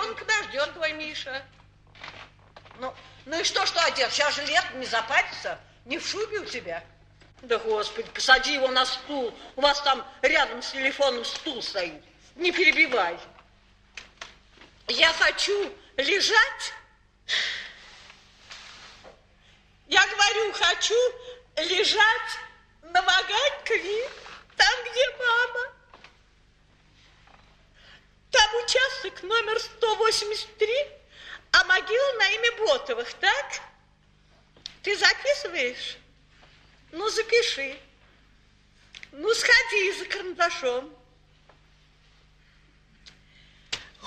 он подождет твой Миша. Ну, ну и что, что одет? Сейчас же лет не запарится, не в шубе у тебя. Да, Господи, посади его на стул. У вас там рядом с телефоном стул стоит. Не перебивай. Я хочу лежать. Я говорю, хочу лежать на Маганькове, там, где мама. Там участок номер 183, а могила на имя Ботовых, так? Ты записываешь? Ну, запиши. Ну, сходи за карандашом.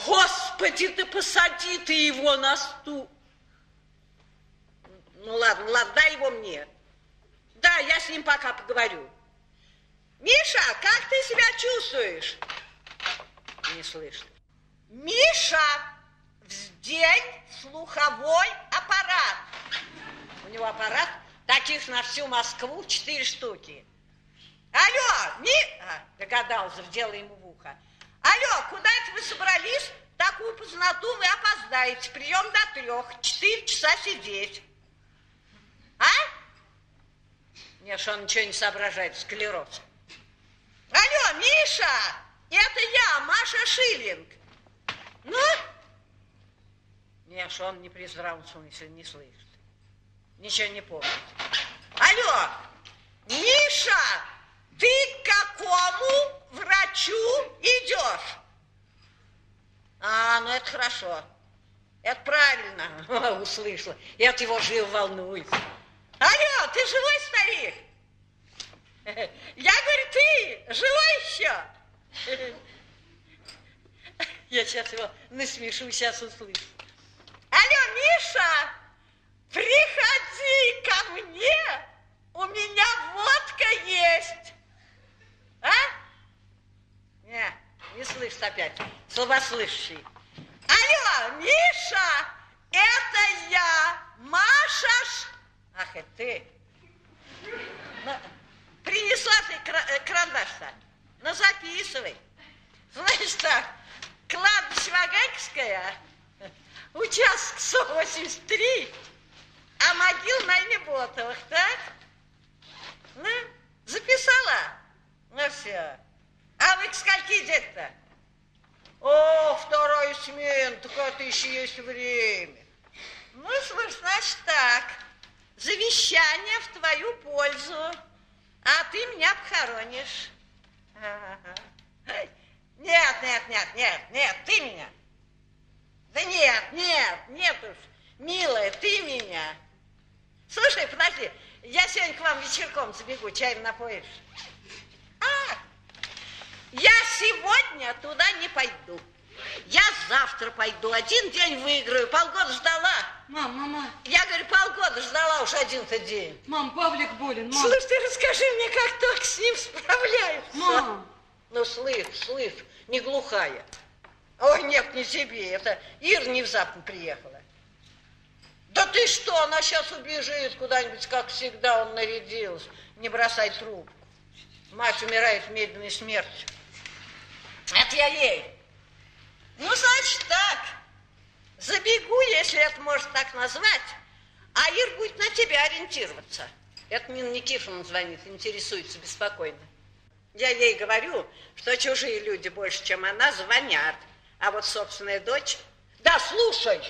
Господи, ты посади ты его на стул. Ну, ладно, ладно, дай его мне. Да, я с ним пока поговорю. Миша, как ты себя чувствуешь? Не слышно. Миша, вздень слуховой аппарат. У него аппарат таких на всю Москву четыре штуки. Алло, Ми... А, догадался, вдела ему в ухо. Алло, куда это вы собрались? Такую познату вы опоздаете. Прием до трех. Четыре часа сидеть. А? Нет, что он ничего не соображает, склероз. Алло, Миша, это я, Маша Шиллинг. Ну? Нет, что он не при здравом смысле не слышит. Ничего не помнит. Алло, Миша, ты к какому врачу идешь? А, ну это хорошо. Это правильно, услышала. Я от его жил волнуюсь. Алло, ты живой старик? Я говорю, ты живой еще? Я сейчас его насмешу, сейчас услышу. Алло, Миша, приходи ко мне, у меня водка есть. А? Не, не слышит опять, слабослышащий. Алло, Миша, это я, Маша Ах, это ты. Ну, принесла ты э, карандаш-то. Ну, записывай. Знаешь так, кладбище Ваганьковская, участок 183, а могил на имя Ботовых, так? Ну, записала? Ну, все. А вы к скольки идете-то? О, вторая смена, так это еще есть время. Ну, слышь, значит так завещание в твою пользу, а ты меня похоронишь. Нет, нет, нет, нет, нет, ты меня. Да нет, нет, нет уж, милая, ты меня. Слушай, подожди, я сегодня к вам вечерком забегу, чай напоишь. А, я сегодня туда не пойду. Я завтра пойду, один день выиграю, полгода ждала. Мам, мама. Я, говорю, полгода ждала уж один-то день. Мам, Павлик болен, мам. Слышь, ты расскажи мне, как только с ним справляются. Мам. Ну, слышь, слышь, не глухая. Ой, нет, не тебе, это Ир внезапно приехала. Да ты что, она сейчас убежит куда-нибудь, как всегда он нарядился. Не бросай трубку. Мать умирает медленной смертью. Это я ей. Ну, значит так. Забегу, если это можно так назвать, а Ир будет на тебя ориентироваться. Это Нина Никифоровна звонит, интересуется беспокойно. Я ей говорю, что чужие люди больше, чем она, звонят. А вот собственная дочь... Да, слушай!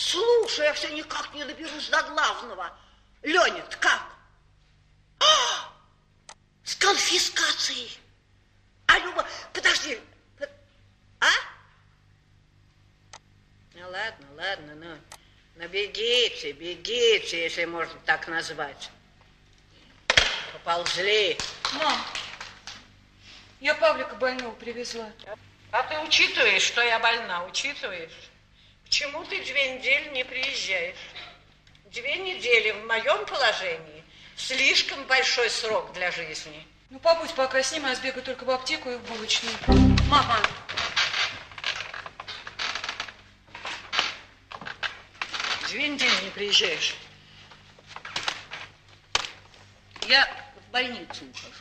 Слушай, я все никак не доберусь до главного. Леня, как? А! С конфискацией. А, Люба, подожди. А? Ну ладно, ладно, ну, ну бегите, бегите, если можно так назвать. Поползли. Мам, я Павлика больного привезла. А ты учитываешь, что я больна, учитываешь? Почему ты две недели не приезжаешь? Две недели в моем положении слишком большой срок для жизни. Ну, побудь пока с ним, а я сбегаю только в аптеку и в булочную. Мама, Две недели не приезжаешь. Я в больницу ухожу.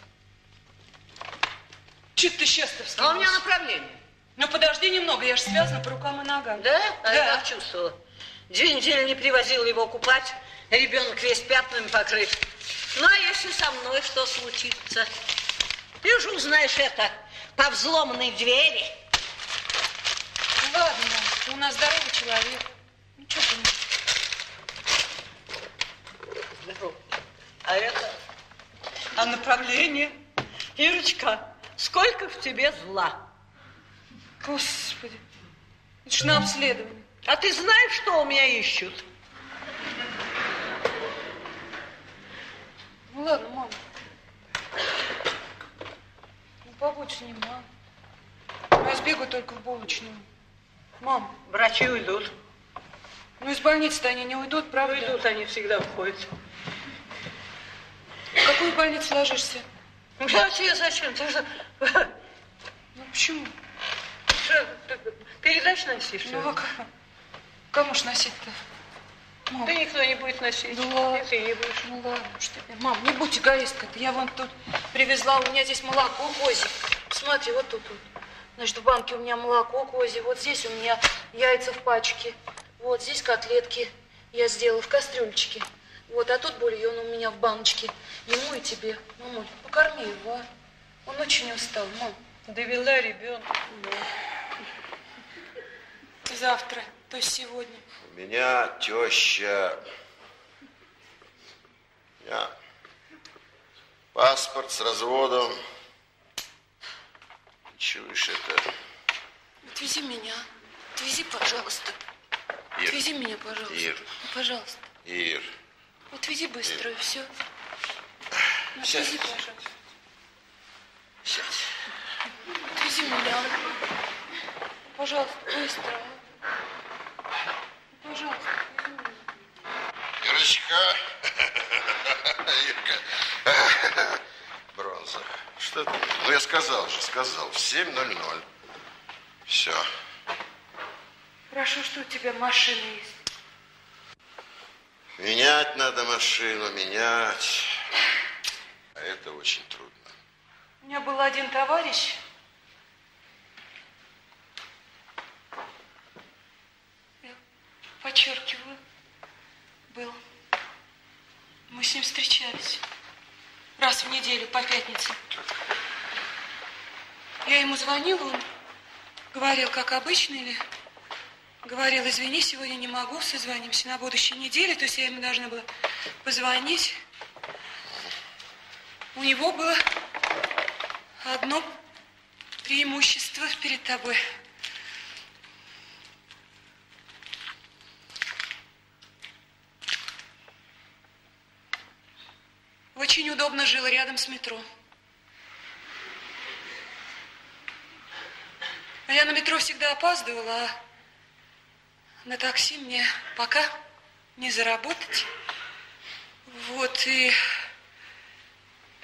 Че ты сейчас-то А у меня направление. Ну, подожди немного, я же связана по рукам и ногам. Да? А Да. я как чувствовала. Две недели не привозила его купать, ребенок весь пятнами покрыт. Ну, а если со мной что случится? Ты же узнаешь это по взломанной двери. Ладно, у нас здоровый человек. Ну, что ты мне? Здорово. А это? А направление? Ирочка, сколько в тебе зла? Господи, это ж на обследование. А ты знаешь, что у меня ищут? Ну, ладно, мам. Ну, побудь с ним, мам. Ну, я сбегаю только в булочную. Мам, Врачи уйдут. ну из больницы-то они не уйдут, правда? Уйдут, они всегда уходят. В какую больницу ложишься? Я тебе зачем? Ты же Ну, почему? Что, передач носишь? Ну, а как? Кому ж носить-то? Мам, Да никто не будет носить. Ну ладно. И ты не будешь. ну ладно, что ты. Мам, не будь эгоисткой. Я вон тут привезла, у меня здесь молоко козье. Смотри, вот тут, тут. Значит, в банке у меня молоко козье. Вот здесь у меня яйца в пачке. Вот здесь котлетки я сделала в кастрюлечке. Вот, а тут бульон у меня в баночке. Ему и тебе. Мамуль, покорми его, а. Он очень устал, мам. Довела ребенка. Завтра, то сегодня. У меня теща... Меня паспорт с разводом. Чуешь это? Отвези меня. Отвези, пожалуйста. Ир, Отвези меня, пожалуйста. Ир. Ну, Пожалуйста. Ир, Отвези быстро, и все. Ну, Сядь. отвези, пожалуйста. сядь. Отвези меня. Пожалуйста, быстро. Пожалуйста. Ирочка. Ирка. Бронза. Что ты? Ну, я сказал же, сказал. В 7.00. Все. Хорошо, что у тебя машина есть. Менять надо машину, менять. А это очень трудно. У меня был один товарищ. Подчеркиваю, был. Мы с ним встречались. Раз в неделю, по пятницам. Я ему звонила, он говорил, как обычно, или говорил, извини, сегодня не могу, созвонимся на будущей неделе. То есть я ему должна была позвонить. У него было одно преимущество перед тобой. Очень удобно жил рядом с метро. А я на метро всегда опаздывала, а на такси мне пока не заработать. Вот, и